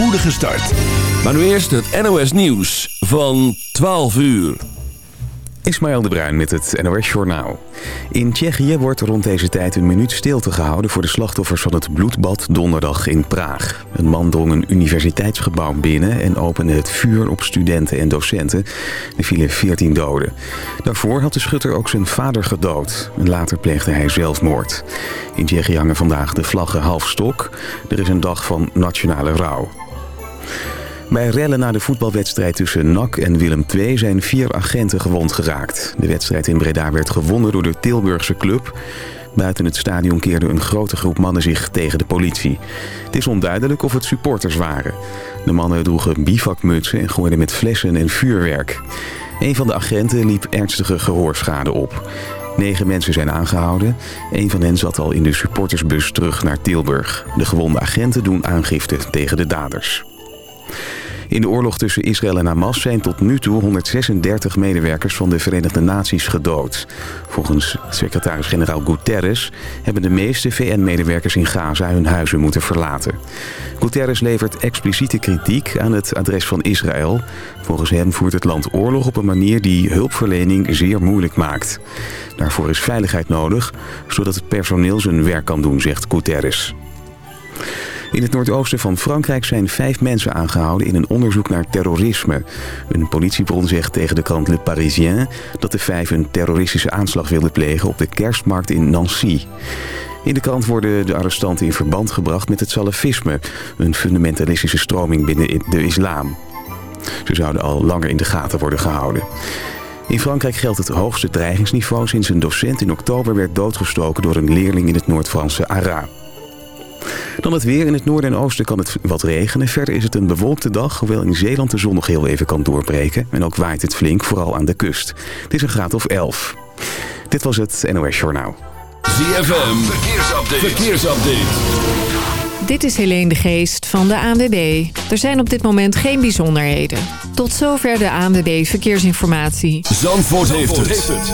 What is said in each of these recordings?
spoedige start. Maar nu eerst het NOS Nieuws van 12 uur. Ismaël de Bruin met het NOS Journaal. In Tsjechië wordt rond deze tijd een minuut stilte gehouden... voor de slachtoffers van het bloedbad donderdag in Praag. Een man drong een universiteitsgebouw binnen... en opende het vuur op studenten en docenten. Er vielen 14 doden. Daarvoor had de schutter ook zijn vader gedood. Later pleegde hij zelfmoord. In Tsjechië hangen vandaag de vlaggen half stok. Er is een dag van nationale rouw. Bij rellen na de voetbalwedstrijd tussen NAC en Willem II zijn vier agenten gewond geraakt. De wedstrijd in Breda werd gewonnen door de Tilburgse club. Buiten het stadion keerde een grote groep mannen zich tegen de politie. Het is onduidelijk of het supporters waren. De mannen droegen bivakmutsen en gooiden met flessen en vuurwerk. Een van de agenten liep ernstige gehoorschade op. Negen mensen zijn aangehouden. Een van hen zat al in de supportersbus terug naar Tilburg. De gewonde agenten doen aangifte tegen de daders. In de oorlog tussen Israël en Hamas zijn tot nu toe 136 medewerkers van de Verenigde Naties gedood. Volgens secretaris-generaal Guterres hebben de meeste VN-medewerkers in Gaza hun huizen moeten verlaten. Guterres levert expliciete kritiek aan het adres van Israël. Volgens hem voert het land oorlog op een manier die hulpverlening zeer moeilijk maakt. Daarvoor is veiligheid nodig, zodat het personeel zijn werk kan doen, zegt Guterres. In het noordoosten van Frankrijk zijn vijf mensen aangehouden in een onderzoek naar terrorisme. Een politiebron zegt tegen de krant Le Parisien dat de vijf een terroristische aanslag wilden plegen op de kerstmarkt in Nancy. In de krant worden de arrestanten in verband gebracht met het salafisme, een fundamentalistische stroming binnen de islam. Ze zouden al langer in de gaten worden gehouden. In Frankrijk geldt het hoogste dreigingsniveau sinds een docent in oktober werd doodgestoken door een leerling in het Noord-Franse Arras. Dan het weer. In het noorden en oosten kan het wat regenen. Verder is het een bewolkte dag, hoewel in Zeeland de zon nog heel even kan doorbreken. En ook waait het flink, vooral aan de kust. Het is een graad of 11. Dit was het NOS Journaal. ZFM, verkeersupdate. verkeersupdate. Dit is Helene de Geest van de ANWB. Er zijn op dit moment geen bijzonderheden. Tot zover de ANWB Verkeersinformatie. Zandvoort, heeft, het.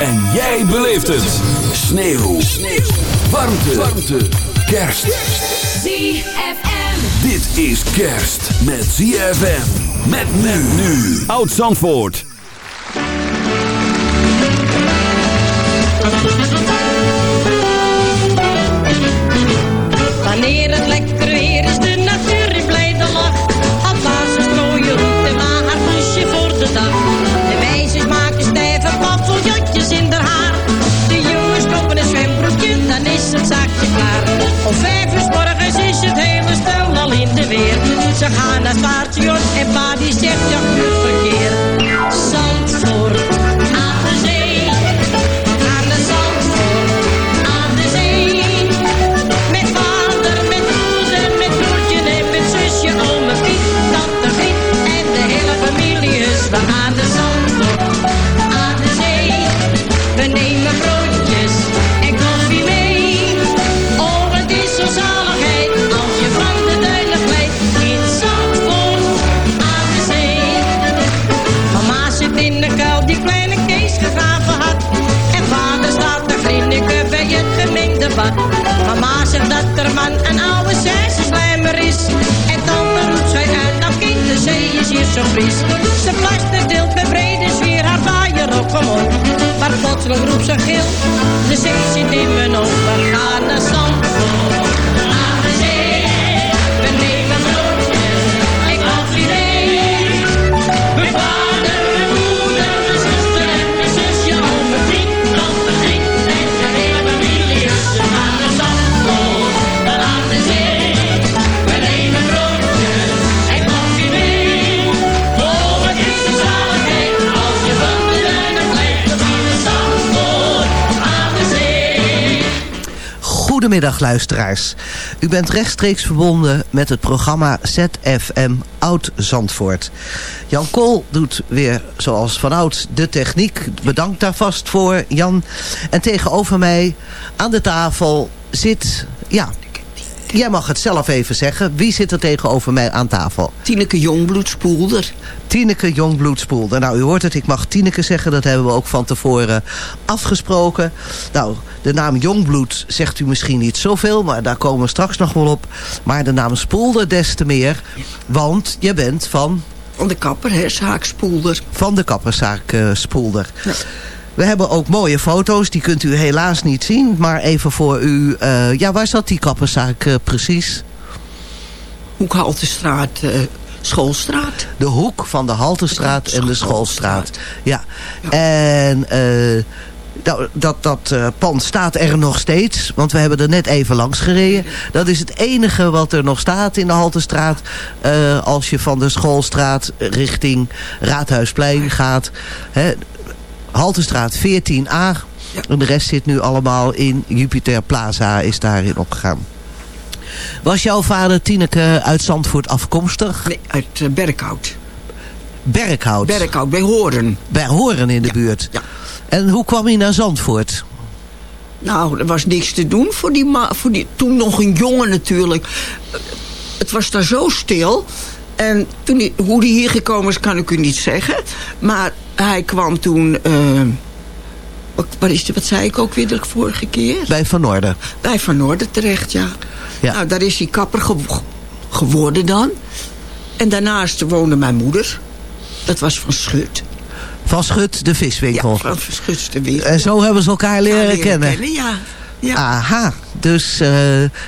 En jij beleeft het. Sneeuw. Sneeuw. Warmte. Warmte kerst. ZFM. Dit is kerst met ZFM. Met men nu. Oud Zandvoort. Wanneer het lekker Ze gaan naar station en pa die zegt ja, goed verkeer. Mama zegt dat er man een oude slijmer is. En dan roept zij uit, nou kind, de zee is hier zo fris. Ze plaster deelt met brede sfeer haar vaaier op omhoog. Maar plotseling roept ze gil, de zee zit in mijn ogen. Gaan naar Zandvoort, Goedemiddag luisteraars. U bent rechtstreeks verbonden met het programma ZFM Oud Zandvoort. Jan Kool doet weer zoals vanouds de techniek. Bedankt daar vast voor Jan. En tegenover mij aan de tafel zit, ja, jij mag het zelf even zeggen. Wie zit er tegenover mij aan tafel? Tineke Jongbloedspoelder. Tineke Jongbloedspoelder. Nou, u hoort het, ik mag Tineke zeggen. Dat hebben we ook van tevoren afgesproken. Nou, de naam Jongbloed zegt u misschien niet zoveel, maar daar komen we straks nog wel op. Maar de naam Spoelder des te meer, want je bent van... Van de kapper, hè, zaak Spoelder. Van de kapperszaak uh, Spoelder. Ja. We hebben ook mooie foto's, die kunt u helaas niet zien. Maar even voor u, uh, ja, waar zat die kapperszaak uh, precies? Hoekhaltestraat, uh, Schoolstraat. De hoek van de Haltestraat en de Schoolstraat. Ja. ja. En nou, dat, dat uh, pand staat er nog steeds. Want we hebben er net even langs gereden. Dat is het enige wat er nog staat in de Haltestraat. Uh, als je van de Schoolstraat richting Raadhuisplein gaat. Hè, Haltestraat 14a. Ja. En de rest zit nu allemaal in Jupiter Plaza is daarin opgegaan. Was jouw vader Tineke uit Zandvoort afkomstig? Nee, uit uh, Berkhout. Berkhout? Berkhout, bij Horen. Bij Horen in de ja. buurt? Ja. En hoe kwam hij naar Zandvoort? Nou, er was niks te doen voor die, ma voor die toen nog een jongen natuurlijk. Het was daar zo stil. En toen hoe die hier gekomen is, kan ik u niet zeggen. Maar hij kwam toen... Uh, wat, wat, is de, wat zei ik ook weer de vorige keer? Bij Van Noorden. Bij Van Noorden terecht, ja. ja. Nou, daar is hij kapper ge geworden dan. En daarnaast woonde mijn moeder. Dat was van Schut. Van Schut, de viswinkel. Ja, van Schut, de winkel. En zo hebben ze elkaar leren, ja, leren kennen. kennen. Ja, ja. Aha, dus uh,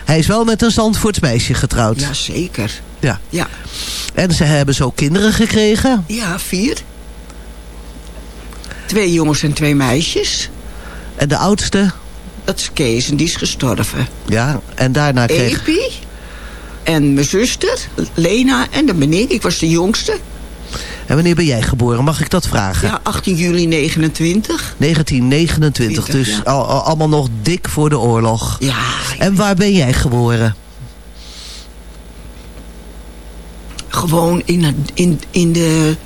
hij is wel met een Zandvoorts meisje getrouwd. Ja, zeker. Ja. ja. En ze hebben zo kinderen gekregen? Ja, vier. Twee jongens en twee meisjes. En de oudste? Dat is Kees en die is gestorven. Ja, en daarna kreeg... Epi. En mijn zuster, Lena en dan ben ik. Ik was de jongste. En wanneer ben jij geboren? Mag ik dat vragen? Ja, 18 juli 29. 1929, 20, dus ja. al, al, allemaal nog dik voor de oorlog. Ja. En waar ben jij geboren? Gewoon in, in, in de...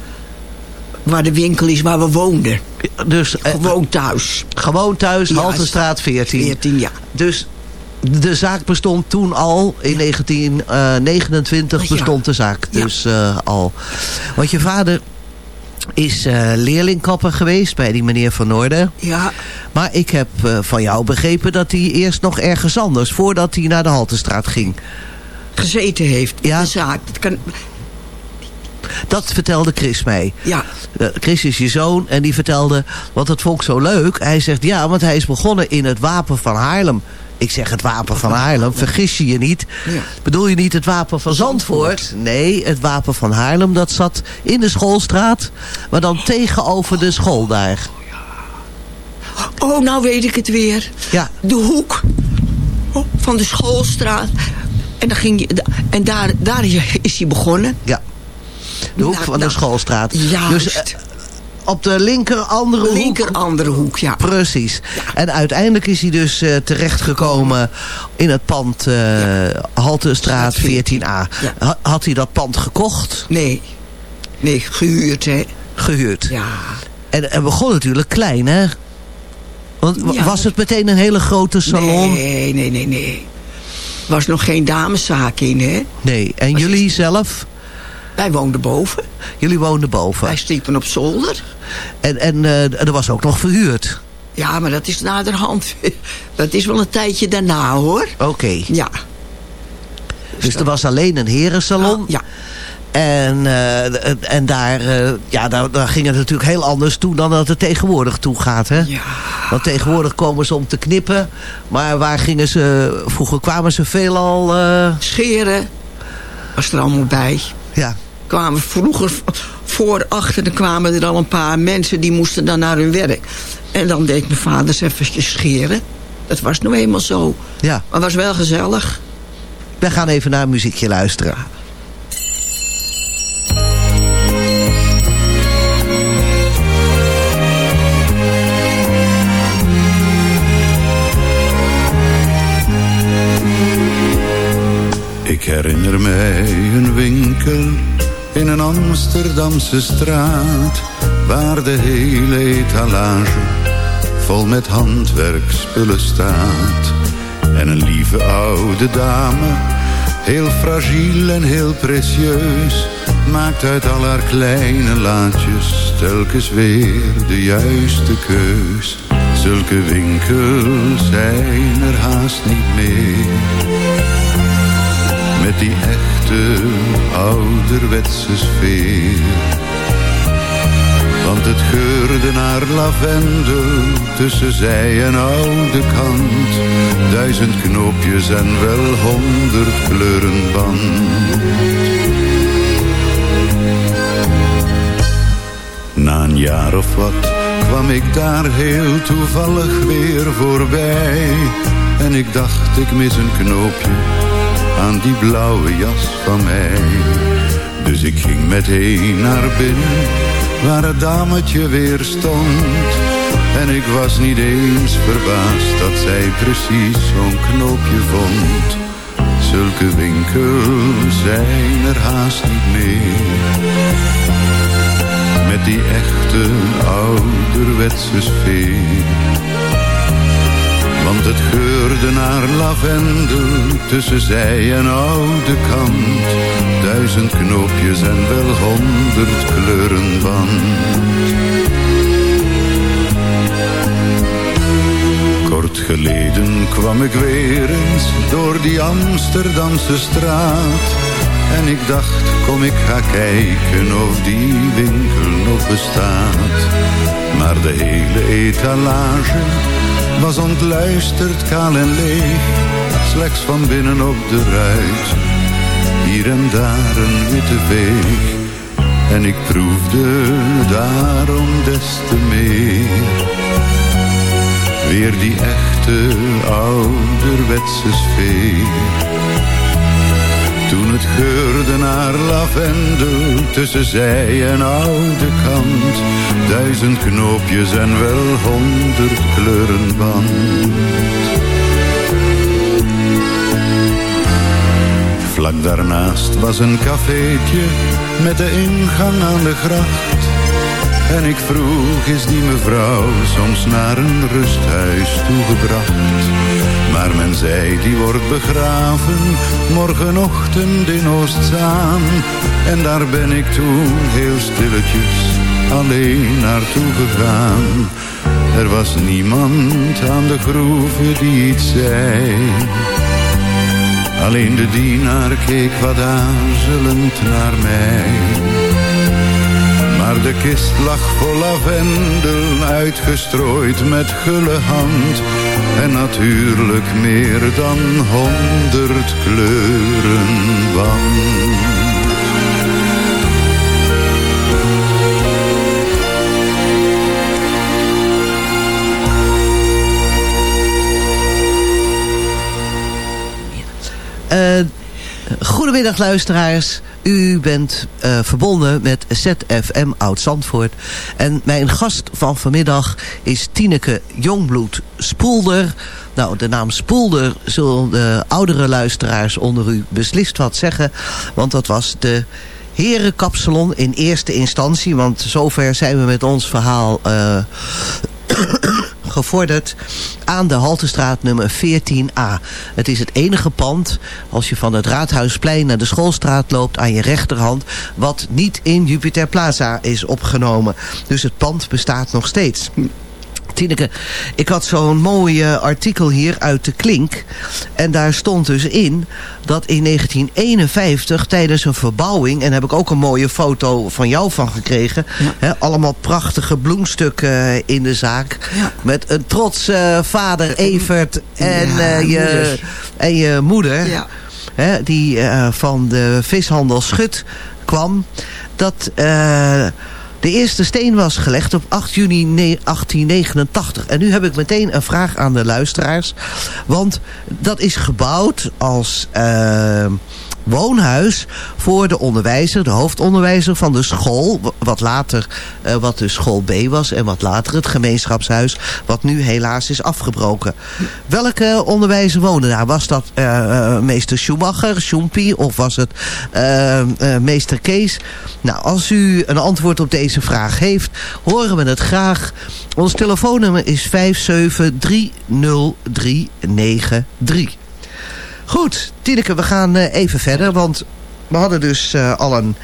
Waar de winkel is, waar we woonden. Dus, gewoon thuis. Gewoon thuis, ja, Haltestraat 14. 14, ja. Dus de zaak bestond toen al. In 1929 ja. bestond de zaak dus uh, al. Want je vader is uh, leerlingkapper geweest bij die meneer Van Noorden. Ja. Maar ik heb uh, van jou begrepen dat hij eerst nog ergens anders... voordat hij naar de Haltestraat ging. Gezeten heeft ja. de zaak. Dat kan... Dat vertelde Chris mij. Ja. Chris is je zoon en die vertelde, want dat vond ik zo leuk. Hij zegt, ja, want hij is begonnen in het Wapen van Haarlem. Ik zeg het Wapen van Haarlem, vergis je je niet. Ja. Bedoel je niet het Wapen van Zandvoort? Nee, het Wapen van Haarlem, dat zat in de schoolstraat. Maar dan tegenover de school daar. Oh, nou weet ik het weer. Ja. De hoek van de schoolstraat. En, dan ging je, en daar, daar is hij begonnen. Ja. De hoek Nou, van de nou, schoolstraat. Juist. Dus uh, op de linker andere hoek. Linker andere hoek, ja. Precies. En uiteindelijk is hij dus uh, terechtgekomen in het pand uh, ja. Haltestraat 14a. Ja. Ha had hij dat pand gekocht? Nee. Nee, gehuurd, hè. Gehuurd. Ja. En het begon natuurlijk klein, hè? Want Ja, was het meteen een hele grote salon? Nee, nee, nee, nee. Er was nog geen dameszaak in, hè. Nee. En Was jullie het- zelf? Wij woonden boven. Jullie woonden boven. Wij sliepen op zolder. En, en uh, er was ook nog verhuurd. Ja, maar dat is naderhand. Dat is wel een tijdje daarna, hoor. Oké. Okay. Ja. Dus er was alleen een herensalon. Ja. En, uh, en daar, uh, ja, daar, daar ging het natuurlijk heel anders toe dan dat het tegenwoordig toe gaat. Hè? Ja. Want tegenwoordig komen ze om te knippen. Maar waar gingen ze... Vroeger kwamen ze veelal... Uh... Scheren was er allemaal bij. Ja. Kwamen vroeger voor, achter, dan kwamen er al een paar mensen... die moesten dan naar hun werk. En dan deed mijn vader eens even scheren. Dat was nou eenmaal zo. Ja. Maar het was wel gezellig. We gaan even naar een muziekje luisteren. Ik herinner mij een winkel in een Amsterdamse straat, waar de hele etalage vol met handwerkspullen staat. En een lieve oude dame, heel fragiel en heel precieus, maakt uit al haar kleine laadjes telkens weer de juiste keus. Zulke winkels zijn er haast niet meer. Met die echte ouderwetse sfeer. Want het geurde naar lavendel tussen zij en oude kant. Duizend knoopjes en wel honderd kleuren band. Na een jaar of wat kwam ik daar heel toevallig weer voorbij. En ik dacht ik mis een knoopje aan die blauwe jas van mij. Dus ik ging meteen naar binnen, waar het dametje weer stond. En ik was niet eens verbaasd dat zij precies zo'n knoopje vond. Zulke winkels zijn er haast niet meer. Met die echte ouderwetse sfeer. Want het geurde naar lavendel tussen zij en oude kant. Duizend knoopjes en wel honderd kleuren band. Kort geleden kwam ik weer eens door die Amsterdamse straat. En ik dacht, kom ik ga kijken of die winkel nog bestaat. Maar de hele etalage was ontluisterd, kaal en leeg. Slechts van binnen op de ruit, hier en daar een witte veeg. En ik proefde daarom des te meer. Weer die echte ouderwetse sfeer. Toen het geurde naar lavendel tussen zij en oude kant. Duizend knoopjes en wel honderd kleuren band. Vlak daarnaast was een cafeetje met de ingang aan de gracht. En ik vroeg, is die mevrouw soms naar een rusthuis toegebracht? Maar men zei, die wordt begraven, morgenochtend in Oostzaan. En daar ben ik toen heel stilletjes alleen naartoe gegaan. Er was niemand aan de groeve die iets zei. Alleen de dienaar keek wat aarzelend naar mij. Maar de kist lag vol lavendel, uitgestrooid met gulle hand. En natuurlijk meer dan honderd kleuren band. Uh, goedemiddag luisteraars. U bent uh, verbonden met ZFM Oud-Zandvoort. En mijn gast van vanmiddag is Tineke Jongbloed Spoelder. Nou, de naam Spoelder zullen de oudere luisteraars onder u beslist wat zeggen. Want dat was de herenkapsalon in eerste instantie. Want zover zijn we met ons verhaal... Uh, gevorderd aan de Haltestraat nummer 14a. Het is het enige pand, als je van het Raadhuisplein naar de Schoolstraat loopt, aan je rechterhand, wat niet in Jupiter Plaza is opgenomen. Dus het pand bestaat nog steeds. Tineke, ik had zo'n mooi uh, artikel hier uit de Klink. En daar stond dus in dat in 1951 tijdens een verbouwing... en daar heb ik ook een mooie foto van jou van gekregen... Ja. Allemaal prachtige bloemstukken in de zaak. Ja. Met een trots uh, vader Evert en, ja, je, en je moeder... Hè, die van de vishandel Schut kwam... dat de eerste steen was gelegd op 8 juni 1889. En nu heb ik meteen een vraag aan de luisteraars. Want dat is gebouwd als uh, woonhuis voor de onderwijzer, de hoofdonderwijzer van de school. Wat later, eh, wat de school B was en wat later het gemeenschapshuis. Wat nu helaas is afgebroken. Welke onderwijzer woonde daar? Was dat eh, eh, meester Schumacher, Schumpi of was het meester Kees? Nou, als u een antwoord op deze vraag heeft, horen we het graag. Ons telefoonnummer is 5730393. Goed, Tineke, we gaan eh, even verder, want we hadden dus eh, al een,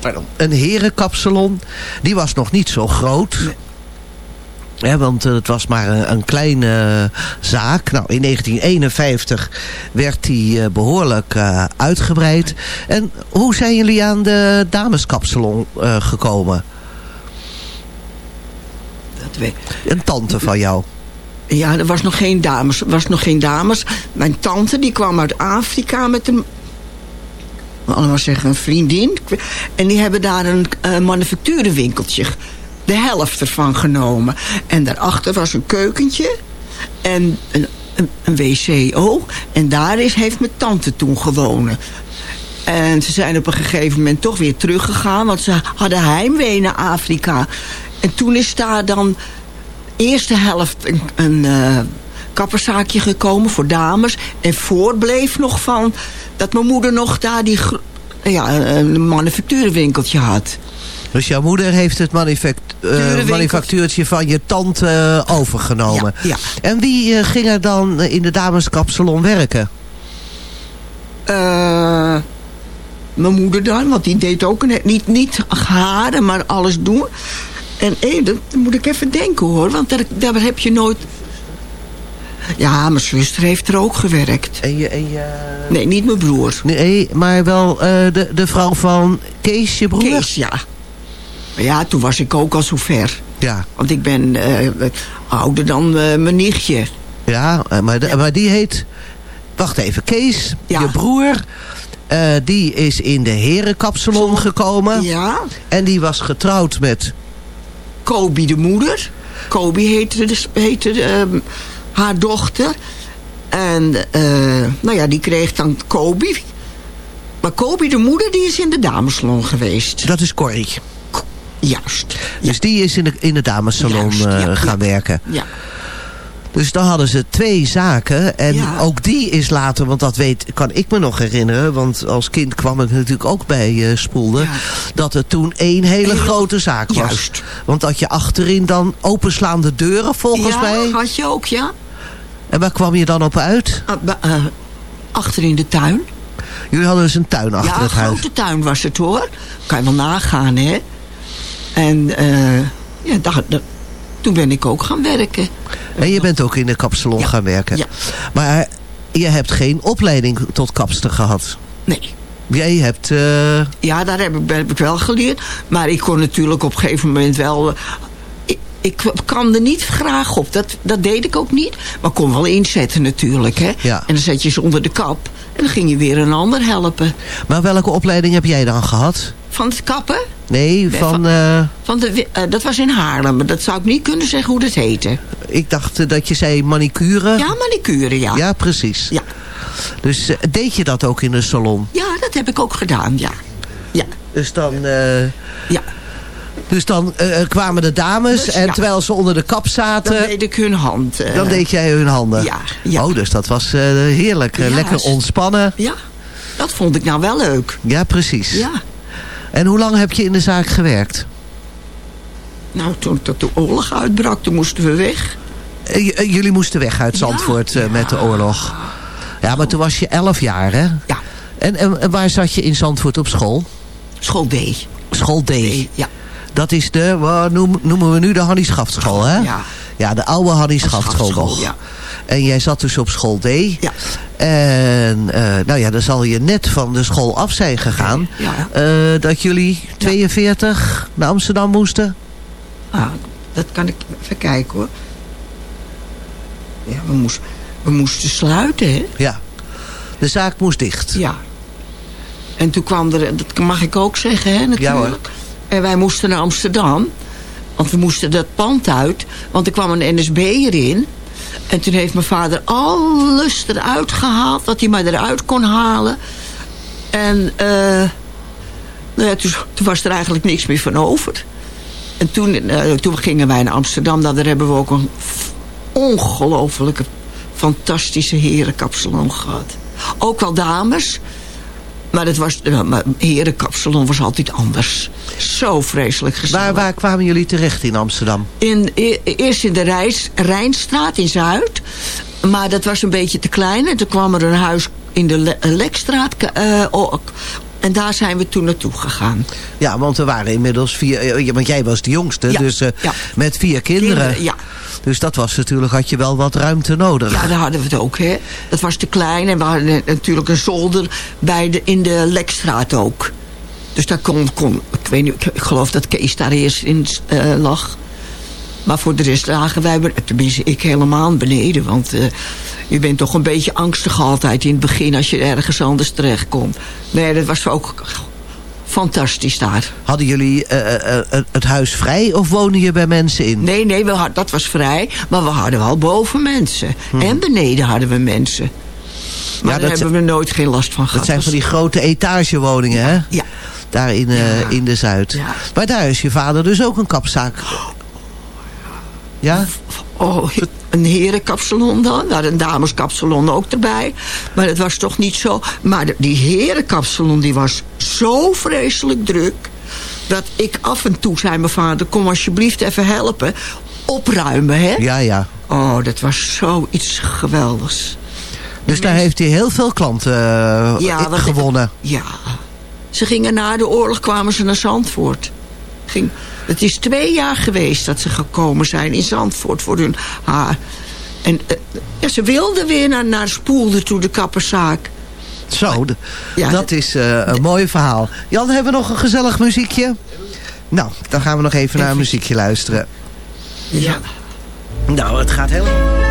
pardon, een herenkapsalon. Die was nog niet zo groot. Ja, want eh, het was maar een, een kleine zaak. Nou, in 1951 werd die eh, behoorlijk eh, uitgebreid. En hoe zijn jullie aan de dameskapsalon gekomen? Dat weet, Een tante van jou. Ja, er was nog geen dames. Was nog geen dames. Mijn tante die kwam uit Afrika met een... Allemaal zeggen een vriendin. En die hebben daar een uh, manufacturenwinkeltje. De helft ervan genomen. En daarachter was een keukentje. En een, een, een wco. En daar is, heeft mijn tante toen gewoond. En ze zijn op een gegeven moment toch weer teruggegaan. Want ze hadden heimwee naar Afrika. En toen is daar dan eerste helft een, een uh, kapperszaakje gekomen voor dames. En voorbleef nog van dat mijn moeder nog daar die, ja, een manufacturenwinkeltje had. Dus jouw moeder heeft het manufact uh, manufactuurtje van je tante uh, overgenomen. Ja, ja. En wie uh, ging er dan in de dameskapsalon werken? mijn moeder dan, want die deed ook een, niet, niet haren, maar alles doen. En hé, dat moet ik even denken hoor, want daar, daar heb je nooit... Ja, mijn zuster heeft er ook gewerkt. En je, en je... Nee, niet mijn broer. Nee, maar wel uh, de, de vrouw van Kees, je broer? Kees, ja. Maar ja, toen was ik ook al zo ver. Ja. Want ik ben uh, ouder dan uh, mijn nichtje. Ja, maar, de, maar die heet... Wacht even, Kees, ja. je broer... Die is in de herenkapsalon gekomen. Ja. En die was getrouwd met... Kobi de moeder. Kobi heette, de, heette uh, haar dochter. En uh, nou ja, die kreeg dan Kobi. Maar Kobi de moeder, die is in de damesalon geweest. Dat is Corrie. Juist. Dus ja. die is in de, in de damesalon Juist, ja, gaan ja. werken. Ja. Dus dan hadden ze twee zaken. En ja. ook die is later, want dat weet, kan ik me nog herinneren. Want als kind kwam ik natuurlijk ook bij uh, Spoelde. Ja. Dat het toen één hele Heel, grote zaak was. Juist. Want dat je achterin dan openslaande deuren volgens ja, mij. had je ook, ja. En waar kwam je dan op uit? Uh, uh, achter in de tuin. Jullie hadden dus een tuin achter ja, het huis. Ja, een grote tuin was het hoor. Kan je wel nagaan, hè. En uh, ja, dat, dat, toen ben ik ook gaan werken. En je bent ook in de kapsalon ja. gaan werken. Ja. Maar je hebt geen opleiding tot kapster gehad. Nee. Jij hebt... Uh... Ja, daar heb ik, heb ik, wel geleerd. Maar ik kon natuurlijk op een gegeven moment wel... Ik, ik kwam er niet graag op. Dat, dat deed ik ook niet. Maar kon wel inzetten natuurlijk. Hè? Ja. En dan zet je ze onder de kap. En dan ging je weer een ander helpen. Maar welke opleiding heb jij dan gehad? Van het kappen? Nee, van... Van, uh... van de, uh, dat was in Haarlem. Maar dat zou ik niet kunnen zeggen hoe dat heette. Ik dacht uh, dat je zei manicure. Ja, manicure, ja. Ja, precies. Ja. Dus deed je dat ook in de salon? Ja, dat heb ik ook gedaan, ja. ja. Dus dan... Ja. Dus dan kwamen de dames dus, en ja. terwijl ze onder de kap zaten... Dan deed ik hun hand. Dan deed jij hun handen? Ja. ja. Oh, dus dat was heerlijk. Ja, Lekker ontspannen. Ja, dat vond ik nou wel leuk. Ja, precies. Ja. En hoe lang heb je in de zaak gewerkt? Nou, toen de oorlog uitbrak, toen moesten we weg. jullie moesten weg uit Zandvoort ja. met de oorlog. Ja, maar toen was je elf jaar, hè? Ja. En, en, waar zat je in Zandvoort op school? School D. School D. D ja. Dat is de, wat noemen we nu de Hannie Schaftschool, hè? Ja. Ja, de oude Hannie Schaftschool nog. Ja. En jij zat dus op school D. Ja. En uh, nou ja, dan zal je net van de school af zijn gegaan. Ja. Uh, dat jullie 42 ja. naar Amsterdam moesten. Ah, dat kan ik even kijken hoor. Ja, we, moest, we moesten sluiten, hè? Ja. De zaak moest dicht. Ja. En toen kwam er, dat mag ik ook zeggen, hè, natuurlijk. Ja hoor. En wij moesten naar Amsterdam. Want we moesten dat pand uit. Want er kwam een NSB erin. En toen heeft mijn vader alles eruit gehaald. Wat hij maar eruit kon halen. En eh, nou ja, toen, was er eigenlijk niks meer van over. En toen, eh, toen gingen wij naar Amsterdam. Nou, daar hebben we ook een ongelofelijke, fantastische herenkapsalon gehad. Ook wel dames. Maar het was, uh, maar herenkapsalon was altijd anders. Zo vreselijk gezellig. Waar, waar kwamen jullie terecht in Amsterdam? In, e- eerst in de Rijs, Rijnstraat in Zuid. Maar dat was een beetje te klein. En toen kwam er een huis in de Le- Lekstraat. eh, ook. en daar zijn we toen naartoe gegaan. Ja, want er waren inmiddels vier... eh, Want jij was de jongste, Ja, dus eh, ja. met vier kinderen. Kinderen, ja. Dus dat was natuurlijk, had je wel wat ruimte nodig. Ja, daar hadden we het ook, hè. Dat was te klein. En we hadden natuurlijk een zolder bij de, in de Lekstraat ook. Dus daar kon, kon ik weet niet, ik geloof dat Kees daar eerst in eh, lag. Maar voor de rest lagen wij, tenminste ik helemaal beneden. Want eh, je bent toch een beetje angstig altijd in het begin als je ergens anders terechtkomt. Nee, dat was ook fantastisch daar. Hadden jullie eh, eh, eh, het huis vrij of wonen je bij mensen in? Nee, nee, we had, dat was vrij. Maar we hadden wel boven mensen. En beneden hadden we mensen. Maar dat daar hebben we nooit geen last van gehad. Dat zijn van die grote etagewoningen, hè? Ja. Daar in, Ja. in de Zuid. Ja. Maar daar is je vader dus ook een kapzaak. Ja? Oh, een herenkapsalon dan. We hadden een dameskapsalon ook erbij. Maar het was toch niet zo. Maar die herenkapsalon die was zo vreselijk druk. Dat ik af en toe zei mijn vader... kom alsjeblieft even helpen. Opruimen, hè? Ja, ja. Oh, dat was zoiets geweldigs. Dus daar heeft hij heel veel klanten Ja, wat- gewonnen. Ja. Ze gingen na de oorlog kwamen ze naar Zandvoort. Ging, het is twee jaar geweest dat ze gekomen zijn in Zandvoort voor hun haar. En eh, ja, ze wilden weer naar, naar Spoelde toe, de kapperszaak. Zo, Ja, dat is eh, een mooi verhaal. Jan, hebben we nog een gezellig muziekje? Nou, dan gaan we nog even naar een muziekje luisteren. Ja. Nou, het gaat helemaal...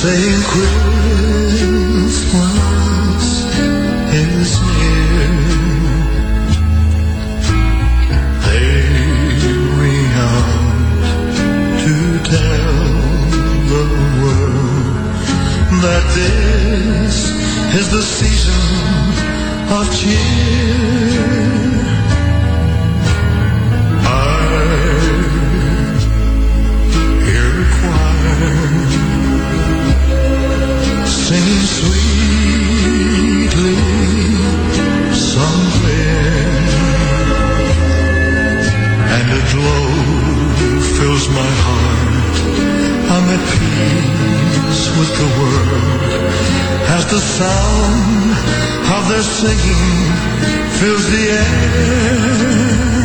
saying Christmas is. They ring out to tell the world that this is the season of cheer. Singing sweetly somewhere, and a glow fills my heart. I'm at peace with the world as the sound of their singing fills the air.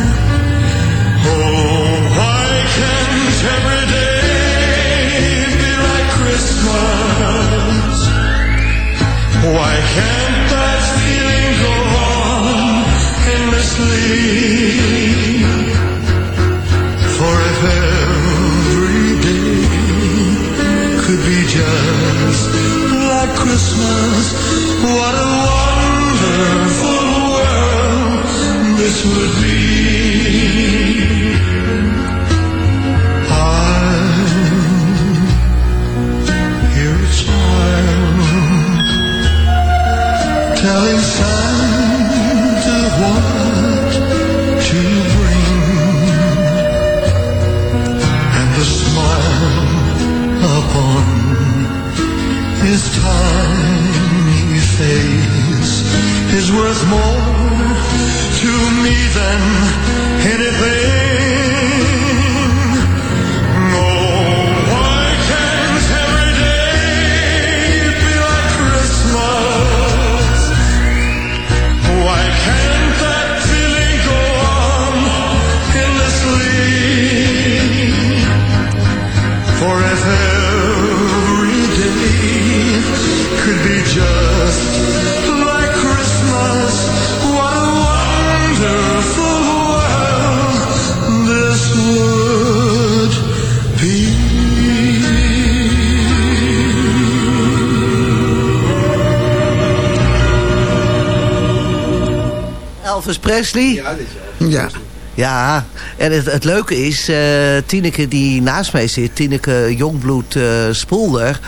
En het, het leuke is, eh Tineke die naast mij zit, Tineke Jongbloed eh Spoelder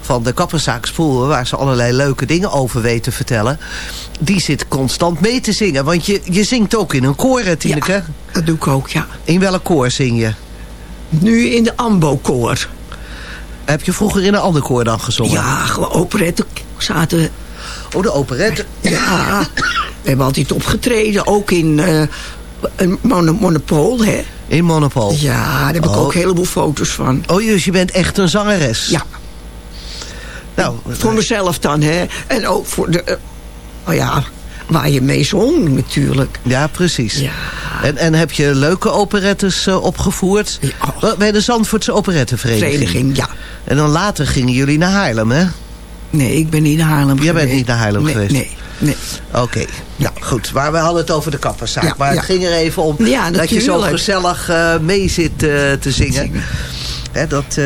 van de kapperszaak Spoelder, waar ze allerlei leuke dingen over weet te vertellen, die zit constant mee te zingen. Want je, je zingt ook in een koor, hè, Tineke? Ja, dat doe ik ook, ja. In welk koor zing je? Nu in de Ambo-koor. Heb je vroeger in een ander koor dan gezongen? Ja, gewoon operette zaten. Oh, de operette. Ja, we hebben altijd opgetreden. Ook in eh een mon Monopool, hè. In Monopol. Ja, daar heb ik Oh. ook een heleboel foto's van. Oh, dus je bent echt een zangeres? Ja, Nou, voor mezelf dan, hè. En ook voor de... eh, oh ja, waar je mee zong natuurlijk. Ja, precies. Ja. En, en heb je leuke operettes eh, opgevoerd? Ja. Bij de Zandvoortse operettenvereniging. Vereniging, ja. En dan later gingen jullie naar Haarlem, hè? Nee, ik ben niet naar Haarlem Jij bent geweest. niet naar Haarlem nee, geweest? Nee, nee. Oké, nou goed. Maar we hadden het over de kapperszaak. Ja, maar ja. het ging er even om Ja, dat je zo gezellig eh, mee zit eh, te zingen. Hè, dat... eh,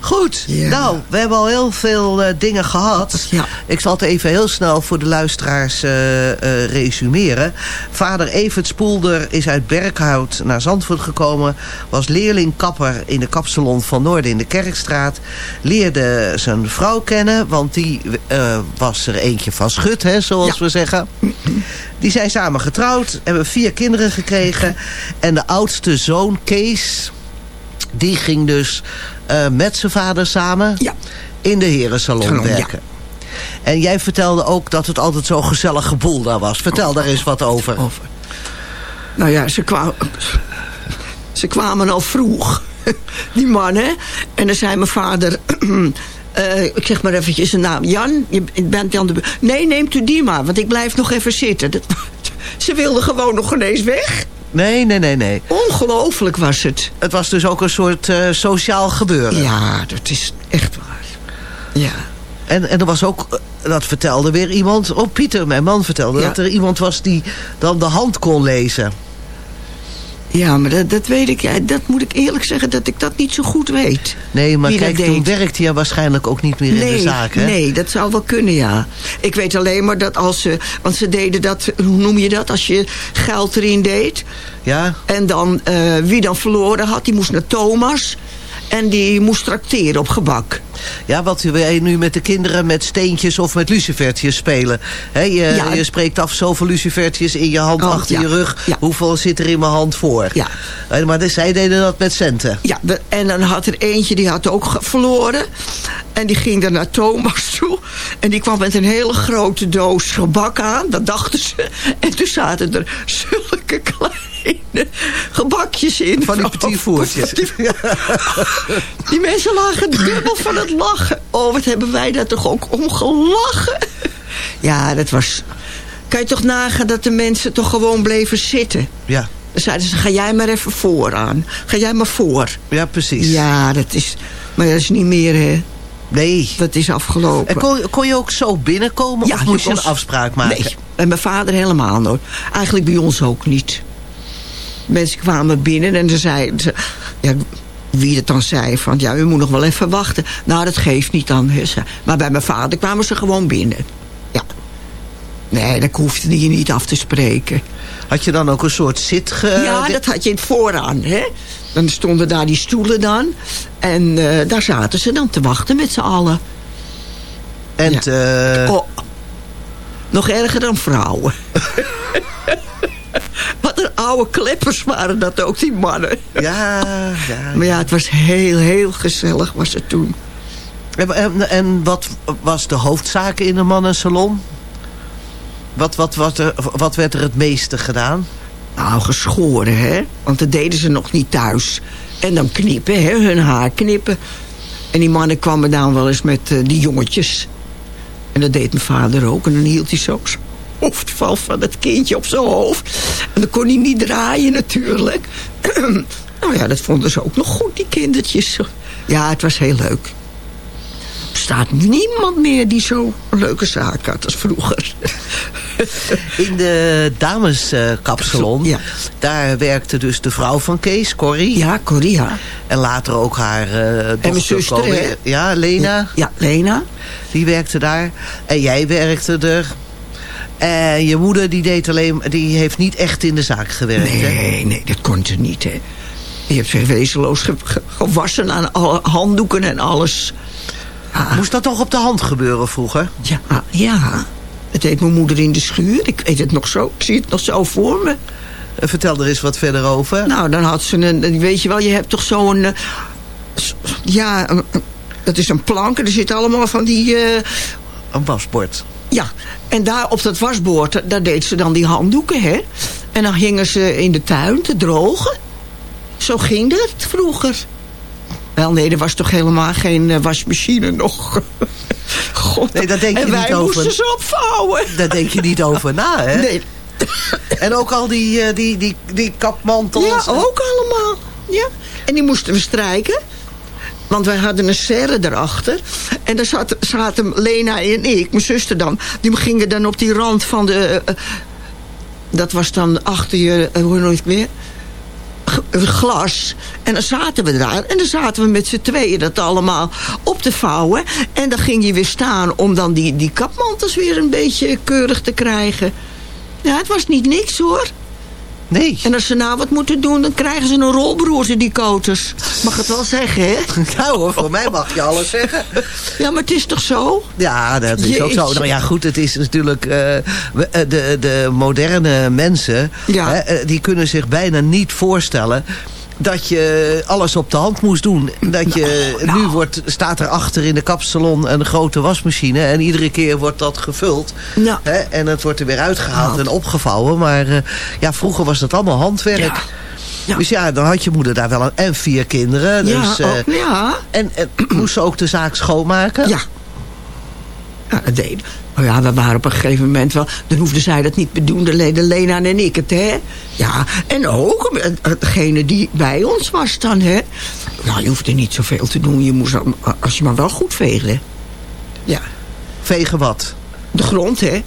Goed, Ja. nou, we hebben al heel veel eh, dingen gehad. Ja. Ik zal het even heel snel voor de luisteraars eh, eh, resumeren. Vader Evert Spoelder is uit Berkhout naar Zandvoort gekomen. Was leerling kapper in de kapsalon van Noorden in de Kerkstraat. Leerde zijn vrouw kennen, want die was er eentje van schut, hè, zoals Ja. we zeggen. Die zijn samen getrouwd, hebben vier kinderen gekregen. En de oudste zoon, Kees, die ging dus eh, met zijn vader samen Ja. in de herensalon Salon, ja. werken. En jij vertelde ook dat het altijd zo'n gezellig geboel daar was. Vertel daar eens wat over. Over. Nou ja, ze kwamen, ze kwamen al vroeg, die mannen. En dan zei mijn vader... eh, ik zeg maar eventjes zijn naam. Jan, je bent Jan de... Nee, neemt u die maar, want ik blijf nog even zitten. Dat, ze wilden gewoon nog ineens weg. Nee, nee, nee, nee. Ongelooflijk was het. Het was dus ook een soort eh, sociaal gebeuren. Ja, dat is echt waar. Ja. En, en er was ook, eh, dat vertelde weer iemand... Oh, Pieter, mijn man vertelde Ja. dat er iemand was die dan de hand kon lezen. Ja, maar dat, dat weet ik. ja, Dat moet ik eerlijk zeggen dat ik dat niet zo goed weet. Nee, maar kijk, toen werkte hij waarschijnlijk ook niet meer in de zaak, hè? Nee, dat zou wel kunnen, ja. Ik weet alleen maar dat als ze... Want ze deden dat, hoe noem je dat? Als je geld erin deed. Ja? En dan, eh, wie dan verloren had, die moest naar Thomas. En die moest tracteren op gebak. Ja, wat wij nu met de kinderen met steentjes of met lucifertjes spelen. Je, Ja. je spreekt af zoveel lucifertjes in je hand Oh, achter ja. je rug. Ja. Hoeveel zit er in mijn hand voor? Ja. Eh, Maar dus, zij deden dat met centen. Ja, en dan had er eentje, die had ook verloren. En die ging dan naar Thomas toe. En die kwam met een hele grote doos gebak aan. Dat dachten ze. En toen zaten er zulke kleine gebakjes in. Van die petit voertjes. Die mensen lagen dubbel van het lachen. Oh, wat hebben wij daar toch ook om gelachen. Ja, dat was... Kan je toch nagaan dat de mensen toch gewoon bleven zitten? Ja, Dan zeiden ze, ga jij maar even vooraan. Ga jij maar voor. ja precies. Ja, dat is... Maar dat is niet meer, hè. Nee. Dat is afgelopen. En kon, kon je ook zo binnenkomen Ja, of moest je een afspraak maken? Nee, en mijn vader helemaal nooit. Eigenlijk bij ons ook niet. Mensen kwamen binnen en ze zeiden... Ze, ja, wie het dan zei van, ja, u moet nog wel even wachten. Nou, dat geeft niet dan. Maar bij mijn vader kwamen ze gewoon binnen. Ja. Nee, dat hoefde je niet af te spreken. Had je dan ook een soort zit... ge- ja, dat had je in het vooraan, hè. Dan stonden daar die stoelen dan. En eh, daar zaten ze dan te wachten met z'n allen. En Ja. eh, Oh, nog erger dan vrouwen. Oude kleppers waren dat ook, die mannen. ja, ja. Maar ja, het was heel, heel gezellig was het toen. En, en, en wat was de hoofdzaak in een mannensalon? Wat, wat, wat, er, wat werd er het meeste gedaan? Nou, geschoren, hè. Want dat deden ze nog niet thuis. En dan knippen, hè, hun haar knippen. En die mannen kwamen dan wel eens met eh, die jongetjes. En dat deed mijn vader ook. En dan hield hij zo hoofdval van het kindje op zijn hoofd. En dan kon hij niet draaien natuurlijk. nou ja, dat vonden ze ook nog goed, die kindertjes. Ja, het was heel leuk. Er staat niemand meer die zo'n leuke zaak had als vroeger. In de dameskapsalon, Ja. daar werkte dus de vrouw van Kees, Corrie. Ja, Korea. En later ook haar eh dochter. mijn zuster, Corrie. Ja, Lena, Ja, Lena. die werkte daar. En jij werkte er. En je moeder die deed alleen, die heeft niet echt in de zaak gewerkt. Hè? Nee, nee, dat kon ze niet, hè. Je hebt zich wezenloos ge- ge- gewassen aan alle handdoeken en alles. Ah, Moest dat toch op de hand gebeuren vroeger? ja, ja. Het deed mijn moeder in de schuur. Ik weet het nog zo. Ik zie het nog zo voor me. Eh, Vertel er eens wat verder over. Nou, dan had ze een... Weet je wel, je hebt toch zo'n... eh, ja, een- dat is een plank. En er zitten allemaal van die... eh, Een wasbord. Ja, en daar op dat wasbord, daar deed ze dan die handdoeken, hè. En dan hingen ze in de tuin te drogen. Zo ging dat vroeger. Wel, nee, er was toch helemaal geen eh, wasmachine nog. God. Nee, daar denk je en wij niet over. moesten ze opvouwen. Daar denk je niet over na, hè? Nee, En ook al die, eh, die, die, die kapmantels. ja, ook allemaal. Ja. En die moesten we strijken. Want wij hadden een serre erachter. En daar zat, zaten Lena en ik, mijn zuster dan. Die gingen dan op die rand van de... eh, eh, dat was dan achter je... eh, hoe noem het meer? Glas. En dan zaten we daar. En dan zaten we met z'n tweeën dat allemaal op te vouwen. En dan ging je weer staan om dan die, die kapmantels weer een beetje keurig te krijgen. Ja, het was niet niks hoor. Nee. En als ze nou wat moeten doen, dan krijgen ze een rolbroer, die koters. Mag het wel zeggen, hè? Nou hoor, voor mij mag je alles zeggen. Ja, maar het is toch zo? Ja, dat is ook zo. Nou ja, goed, het is natuurlijk... eh, eh, de, de moderne mensen... Ja. Hè, eh, die kunnen zich bijna niet voorstellen... dat je alles op de hand moest doen. Dat je, Nou, nu wordt, staat er achter in de kapsalon een grote wasmachine... en iedere keer wordt dat gevuld. Nou. Hè, en het wordt er weer uitgehaald Gehaald. en opgevouwen. Maar eh, ja, vroeger was dat allemaal handwerk. Ja. Ja. Dus ja, dan had je moeder daar wel een... en vier kinderen. Dus, eh, ook, ja. en, en moest ze ook de zaak schoonmaken? Ja. Ja, dat deed. Oh ja, we waren op een gegeven moment wel... Dan hoefde zij dat niet te doen, de Le- de Lena en ik het, hè. Ja, en ook eh, degene die bij ons was dan, hè. Nou, je hoefde niet zoveel te doen. Je moest, dan- als je maar wel goed veegde. Ja, Vegen wat? de grond, hè.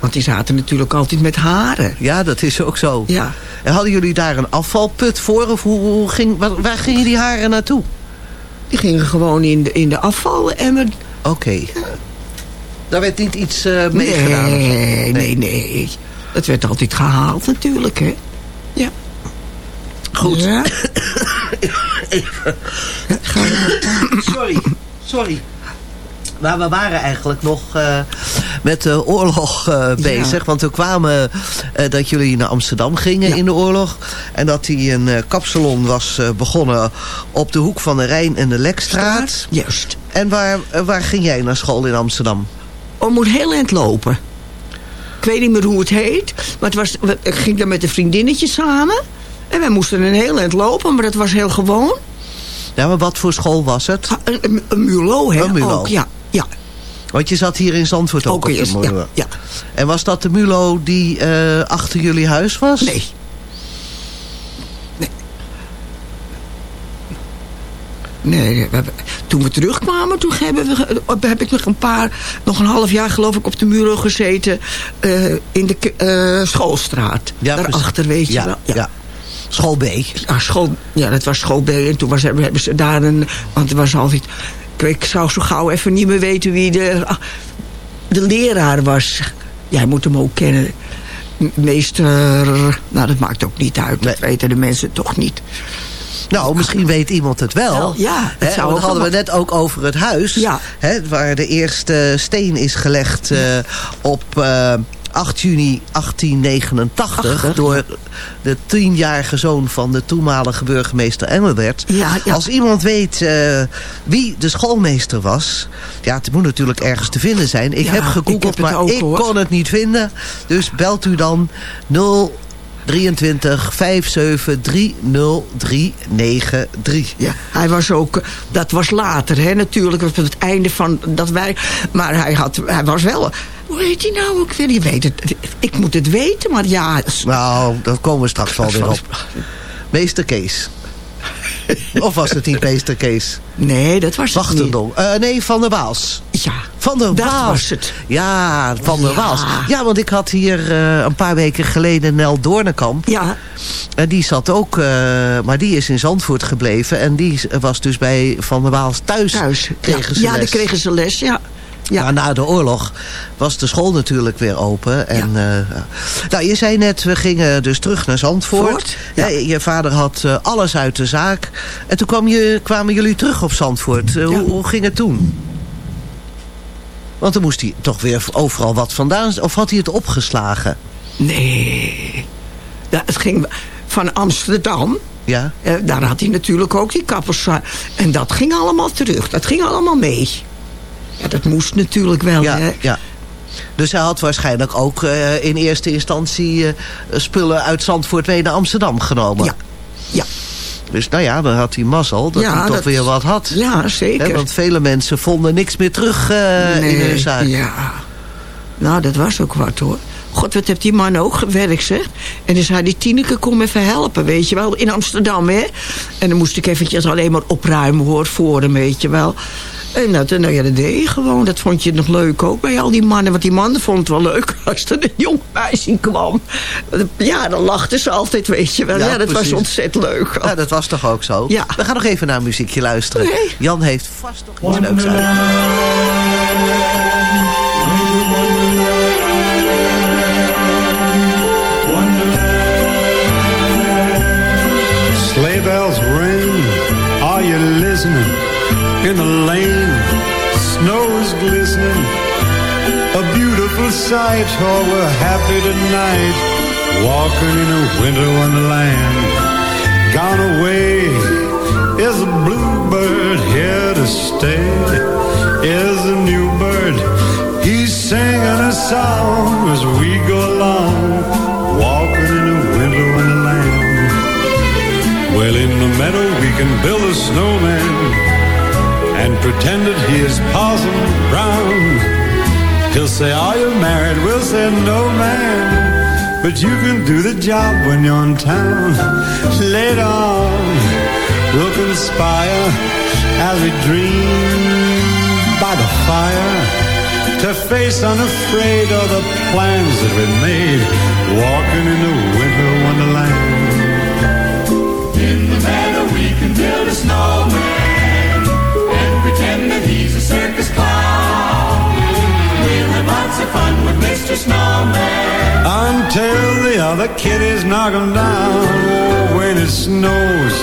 Want die zaten natuurlijk altijd met haren. Ja, dat is ook zo. Ja. En hadden jullie daar een afvalput voor? Of hoe, hoe ging, waar, waar gingen die haren naartoe? Die gingen gewoon in de, in de afvalemmer. Oké. Daar werd niet iets eh mee gedaan? Nee, nee, nee. Dat werd altijd gehaald natuurlijk, hè. Ja. Goed. Ja. Sorry, sorry. Maar we waren eigenlijk nog eh, met de oorlog eh, bezig. Want we kwamen dat jullie naar Amsterdam gingen Ja. in de oorlog. En dat die een kapsalon was begonnen op de hoek van de Rijn en de Lekstraat. Juist. En waar, waar ging jij naar school in Amsterdam? Oh, moet heel eind lopen. Ik weet niet meer hoe het heet. Maar het was, ik ging daar met een vriendinnetje samen. En wij moesten een heel eind lopen, maar dat was heel gewoon. Ja, maar wat voor school was het? Een, een, een mulo, hè? Een mulo. Ook, ja. Ja, Want je zat hier in Zandvoort ook, ook op de eerst. Mulo. Ja, ja. En was dat de Mulo die eh, achter jullie huis was? Nee. Nee, we toen we terugkwamen, toen hebben we, heb ik nog een paar, nog een half jaar geloof ik op de muur gezeten eh, in de eh, schoolstraat. Daarachter, precies. weet je ja, wel. Ja. School B. Ja, school, ja, dat was school B. En toen was, hebben ze daar een... Want er was altijd... Ik, zou zo gauw even niet meer weten wie de, ah, de leraar was. Jij moet hem ook kennen. Meester... Nou, dat maakt ook niet uit. Dat weten de mensen toch niet. Nou, misschien weet iemand het wel. Wel, ja, ook hadden we net ook over het huis. Ja. Hè, waar de eerste steen is gelegd eh, op eh, 8 juni 1889... Achtig. door de tienjarige zoon van de toenmalige burgemeester Engelbert. Ja, ja. Als iemand weet eh, wie de schoolmeester was... ja, het moet natuurlijk ergens te vinden zijn. Ik Ja, heb gegoogeld, maar ik kon het niet vinden. Dus belt u dan 0... 23 57 30393. Ja, hij was ook... eh, Dat was later, hè, natuurlijk. Op het einde van dat wij... Maar hij, had, hij was wel... Hoe heet hij nou? Ik weet, je weet het. Ik moet het weten, maar ja... Nou, daar komen we straks wel weer op. Meester Kees. of was het niet Meester Kees? Nee, dat was het niet. Wachtendong. Eh, nee, Van der Waals. Ja, Van der dat Waals. was het. Ja, Van der Ja. Waals. Ja, want ik had hier eh, een paar weken geleden Nel Doornekamp. Ja, En die zat ook, eh, maar die is in Zandvoort gebleven. En die was dus bij Van der Waals thuis. thuis. Kregen ja, ze ja les. dan kregen ze les, ja. Ja. Maar na de oorlog was de school natuurlijk weer open. En, eh, nou, je zei net, we gingen dus terug naar Zandvoort. Voort, ja. Je vader had alles uit de zaak. En toen kwam je, kwamen jullie terug op Zandvoort. Hoe, hoe ging het toen? Want dan moest hij toch weer overal wat vandaan... Of had hij het opgeslagen? Nee. Ja, het ging van Amsterdam. Ja? eh, daar had hij natuurlijk ook die kappers. En dat ging allemaal terug. Dat ging allemaal mee. Ja, dat moest natuurlijk wel. Ja, hè. ja. Dus hij had waarschijnlijk ook eh, in eerste instantie eh, spullen uit Zandvoort mee naar Amsterdam genomen. Ja. Ja. Dus nou ja, dan had hij mazzel dat Ja, hij toch dat- weer wat had. Ja, zeker. Want vele mensen vonden niks meer terug eh, in hun zaak. Ja. Nou, dat was ook wat hoor. God, wat heeft die man ook gewerkt, zeg. En dan zei die Tineke, kom even helpen, weet je wel. In Amsterdam, hè. En dan moest ik eventjes alleen maar opruimen, hoor, voor hem, weet je wel. En dat, nou ja, dat deed je gewoon. Dat vond je nog leuk ook bij al die mannen. Want die mannen vonden het wel leuk als er een jong meisje kwam. Ja, dan lachten ze altijd, weet je wel. Ja, Ja, dat precies. was ontzettend leuk. Ja, dat was toch ook zo? Ja. We gaan nog even naar een muziekje luisteren. Nee. Jan heeft vast nog iets leuks uit. Beautiful sight, oh, we're happy tonight. Walking in a winter wonderland. Gone away is a bluebird here to stay. Is a new bird, he's singing a song as we go along. Walking in a winter wonderland. Well, in the meadow we can build a snowman and pretend that he is Parson Brown. He'll say, Are you married? We'll say, No, man. But you can do the job when you're in town. Later on, we'll conspire as we dream by the fire to face unafraid all the plans that we made walking in the winter wonderland. In the meadow we can build a snowman and pretend that he's a circus clown. We'll have lots of fun with Mr. Snowman. Until the other kiddies him down. Oh, when it snows,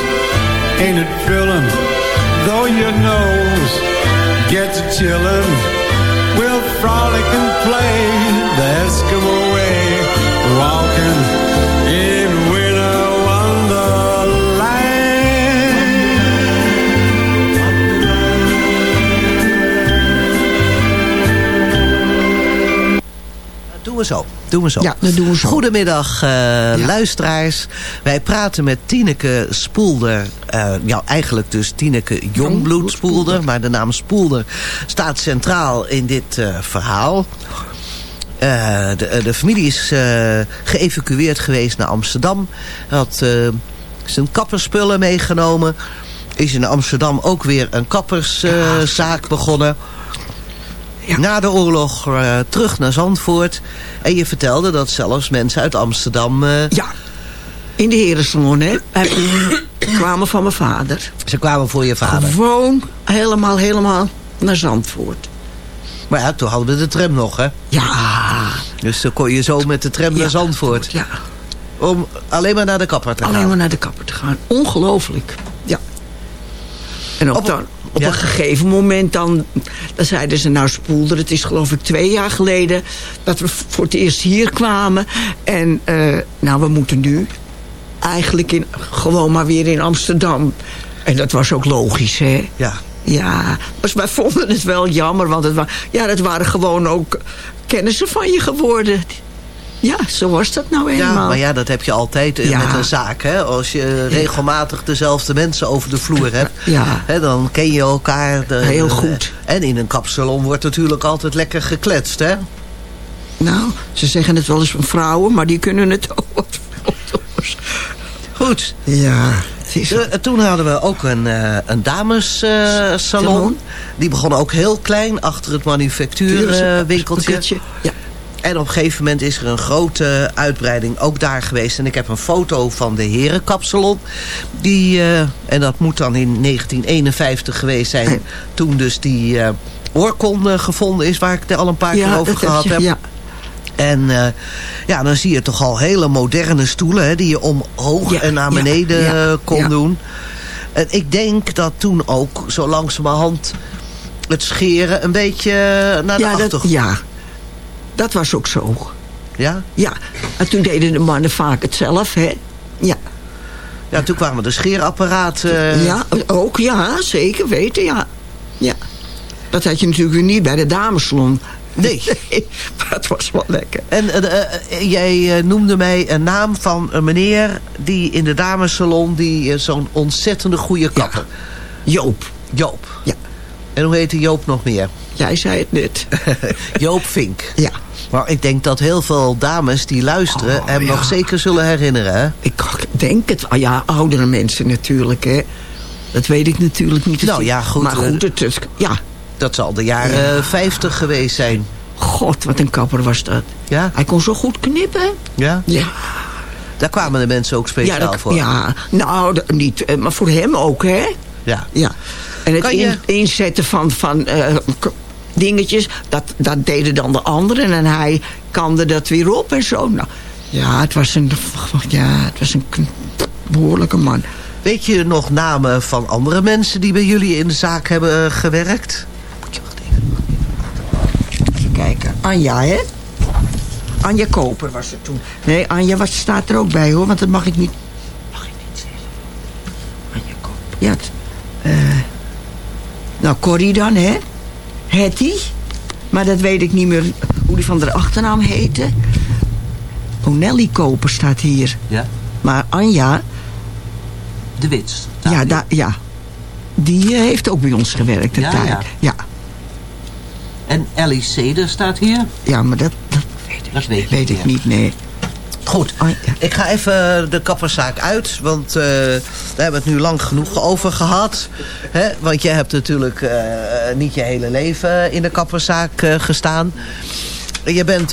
ain't it thrilling? Though your nose gets a chillin', we'll frolic and play the Eskimo way, walking we zo. Doen we zo. Ja, dat doen we zo. Goedemiddag, eh, luisteraars. Wij praten met Tineke Spoelder. ja, eigenlijk dus Tineke Jongbloed Spoelder. Maar de naam Spoelder staat centraal in dit eh, verhaal. De, de familie is geëvacueerd geweest naar Amsterdam. Had zijn kapperspullen meegenomen. Is in Amsterdam ook weer een kapperszaak begonnen. Ja. Na de oorlog eh, terug naar Zandvoort. En je vertelde dat zelfs mensen uit Amsterdam... eh, Ja, in de herensalon, hè. Hij- kwamen van mijn vader. ze kwamen voor je vader. Gewoon helemaal, helemaal naar Zandvoort. Maar ja, toen hadden we de tram nog, hè. Ja. Dus dan kon je zo met de tram naar Zandvoort. Ja, Om alleen maar naar de kapper te gaan. alleen maar naar de kapper te gaan. Ongelooflijk. Ja. En op, Op- dan, op ja. een gegeven moment dan, dan zeiden ze... nou Spoelder, het is geloof ik twee jaar geleden... dat we voor het eerst hier kwamen. En eh, nou, we moeten nu eigenlijk in, gewoon maar weer in Amsterdam. En dat was ook logisch, hè. Ja. Ja, maar wij vonden het wel jammer, want het, wa ja, dat waren gewoon ook kennissen van je geworden. Ja, zo was dat nou Ja, eenmaal. maar ja, dat heb je altijd eh, Ja. met een zaak. Hè? Als je regelmatig dezelfde mensen over de vloer hebt... Ja. Hè, dan ken je elkaar. De, Heel goed. En in een kapsalon wordt natuurlijk altijd lekker gekletst, hè? Nou, ze zeggen het wel eens van vrouwen, maar die kunnen het ook Goed. Ja. Eh, toen hadden we ook een, eh een damessalon. Salon. Die begon ook heel klein, achter het manufactuurwinkeltje. Winkeltje. Ja. En op een gegeven moment is er een grote uitbreiding ook daar geweest. En ik heb een foto van de herenkapsalon. Die, eh, en dat moet dan in 1951 geweest zijn. Toen dus die, eh, oorkon eh, gevonden is... waar ik het al een paar keer over gehad je- heb. Ja, En ja, dan zie je toch al hele moderne stoelen... Hè, die je omhoog Ja, en naar beneden kon doen. En ik denk dat toen ook zo langzamerhand het scheren een beetje naar de ja, dat, ja, dat was ook zo. Ja? Ja, en toen deden de mannen vaak het zelf, hè. Ja, ja, toen kwamen de scheerapparaten... ja ook, ja, zeker weten, ja. ja. Dat had je natuurlijk niet bij de damesalon. Nee. maar het was wel lekker. En eh, eh, jij eh, noemde mij een naam van een meneer... die in de damessalon die zo'n ontzettende goede kapper... Joop, Joop. Ja. En hoe heette Joop nog meer? Jij zei het net. Joop Vink. ja, Maar ik denk dat heel veel dames die luisteren... Oh, hem ja. nog zeker zullen herinneren, hè? ik denk het. Ah, Ja, oudere mensen natuurlijk, hè. Dat weet ik natuurlijk niet. Nou, ja, goed, Maar eh, goed, het, het- ja. Dat zal de jaren 50 geweest zijn. God, wat een kapper was dat. Ja? Hij kon zo goed knippen. Ja? Ja, Daar kwamen de mensen ook speciaal ja, dat- voor. ja nou, niet, eh, maar voor hem ook, hè. Ja. Ja. En het je- inzetten van, van eh, dingetjes, dat, dat deden dan de anderen. En hij kamde dat weer op en zo. Nou, ja, het was een, ja, het was een behoorlijke man. Weet je nog namen van andere mensen die bij jullie in de zaak hebben eh, gewerkt? Moet je wacht even. Even kijken. Anja, hè? Anja Koper was er toen. Nee, Anja was, staat er ook bij, hoor. Want dat mag ik niet... Mag ik niet zeggen. Anja Koper. Ja, het, eh, nou, Corrie dan, hè? Hetty. Maar dat weet ik niet meer hoe die van de achternaam heette. Nelly Koper staat hier. Ja. Maar Anja, De Wits. ja, da, ja, die eh, heeft ook bij ons gewerkt een Ja, tijd. ja. ja. En Ellie Seder staat hier. Ja, maar dat, dat weet ik, Dat weet ik niet, nee. Goed, Oh, ja. ik ga even de kapperszaak uit, want eh, daar hebben we het nu lang genoeg over gehad. Hè? Want jij hebt natuurlijk eh, niet je hele leven in de kapperszaak eh, gestaan. Je bent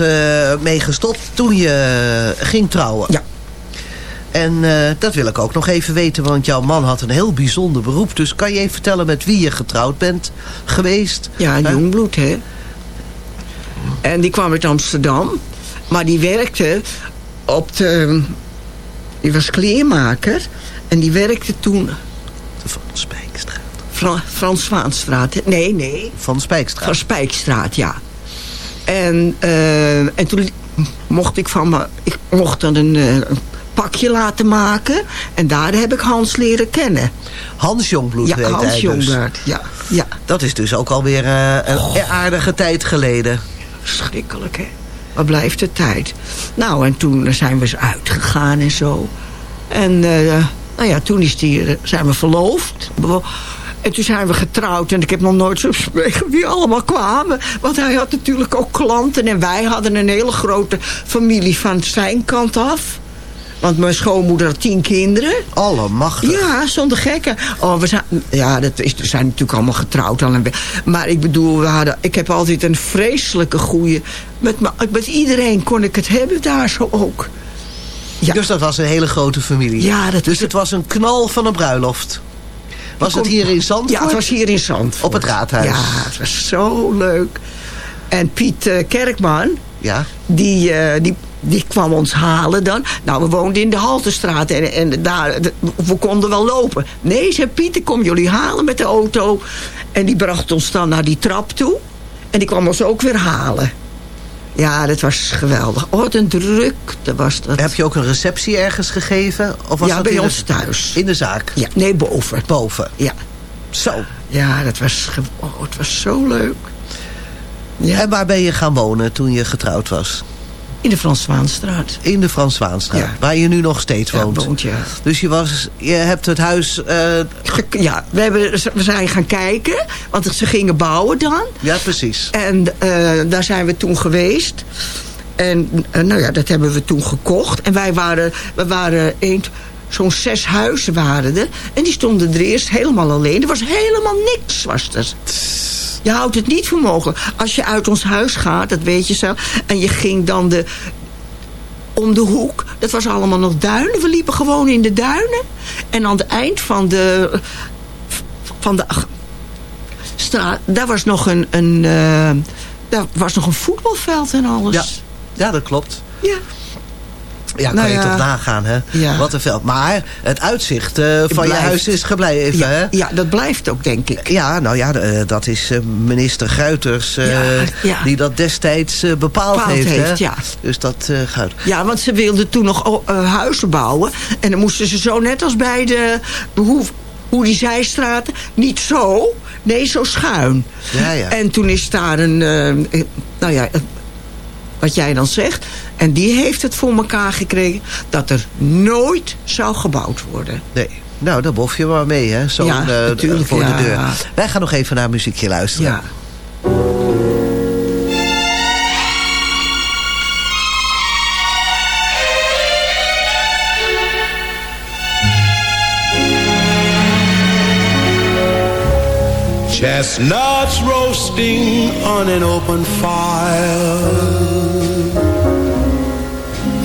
mee gestopt toen je ging trouwen. Ja. En dat wil ik ook nog even weten, want jouw man had een heel bijzonder beroep. Dus kan je even vertellen met wie je getrouwd bent geweest? Ja, een jongbloed, hè. En die kwam uit Amsterdam. Maar die werkte op de... Die was kleermaker. En die werkte toen... Van Spijkstraat. Fra- Frans Vaanstraat. hè? Nee, nee. Van Spijkstraat. Van Spijkstraat, ja. En, eh, en toen mocht ik van me... Ik mocht dan een, eh, een pakje laten maken. En daar heb ik Hans leren kennen. Hans Jongbloed ja, Hans hij dus. Jongbert. Ja, ja. Dat is dus ook alweer eh, een aardige tijd geleden. Schrikkelijk, hè? Wat blijft de tijd? Nou, en toen zijn we eens uitgegaan en zo. En eh, nou ja, toen is die, eh, zijn we verloofd. En toen zijn we getrouwd. En ik heb nog nooit zo spreken wie allemaal kwamen. Want hij had natuurlijk ook klanten. En wij hadden een hele grote familie van zijn kant af. Want mijn schoonmoeder had tien kinderen. Allemachtig. Ja, zonder gekken. Oh, we zijn, ja, dat is, we zijn natuurlijk allemaal getrouwd. Al be- maar ik bedoel, we hadden, ik heb altijd een vreselijke goeie... Met, me- met iedereen kon ik het hebben daar zo ook. Ja. Dus dat was een hele grote familie. Ja, dat dus het was een knal van een bruiloft. Was het hier in Zandvoort? Ja, het was hier in Zandvoort. Op het raadhuis. Ja, het was zo leuk. En Piet eh, Kerkman, Ja. die, eh, die, die kwam ons halen dan. Nou, we woonden in de Haltestraat en, en daar, we konden wel lopen. Nee, zei Piet, ik kom jullie halen met de auto. En die bracht ons dan naar die trap toe. En die kwam ons ook weer halen. Ja, dat was geweldig. Oh, wat een drukte was dat. Heb je ook een receptie ergens gegeven? Of was ja, dat bij de- ons thuis. In de zaak? Ja, nee, boven. Boven? Ja. Zo. Ja, dat was, oh, het was zo leuk. Ja. En waar ben je gaan wonen toen je getrouwd was? In de Frans Zwaanstraat. In de Frans Zwaanstraat. Ja. Waar je nu nog steeds Ja, woont. woont, ja. Dus je, was, je hebt het huis... Ge- Ja, we, hebben, we zijn gaan kijken, want ze gingen bouwen dan. ja, precies. En eh, daar zijn we toen geweest. En eh, nou ja, dat hebben we toen gekocht. En wij waren, we waren een, zo'n zes huizen waren er. En die stonden er eerst helemaal alleen. Er was helemaal niks, was er. Je houdt het niet voor mogelijk. Als je uit ons huis gaat, dat weet je zo. En je ging dan de, om de hoek. Dat was allemaal nog duinen. We liepen gewoon in de duinen. En aan het eind van de, van de straat, daar was nog een, een, eh, daar was nog een voetbalveld en alles. Ja, ja dat klopt. Ja. Ja, kan Nou je ja. toch nagaan, hè? Ja. Wat een veld. Maar het uitzicht eh, van je huis is gebleven, Ja, hè? ja, dat blijft ook, denk ik. Ja, nou ja, eh, dat is eh, minister Guiters die dat destijds bepaald, Bepaald heeft. heeft, hè? ja. Dus dat Guit. Ja, want ze wilden toen nog oh, huizen bouwen. En dan moesten ze zo net als bij de... Hoe, hoe die zijstraten, niet zo, nee, zo schuin. Ja, ja. En toen is daar een... nou ja, wat jij dan zegt. En die heeft het voor elkaar gekregen... dat er nooit zou gebouwd worden. Nee. Nou, daar bof je maar mee, hè? Zo Ja, natuurlijk, voor ja. de deur. Wij gaan nog even naar muziekje luisteren. Ja. Chestnuts roasting on an open fire.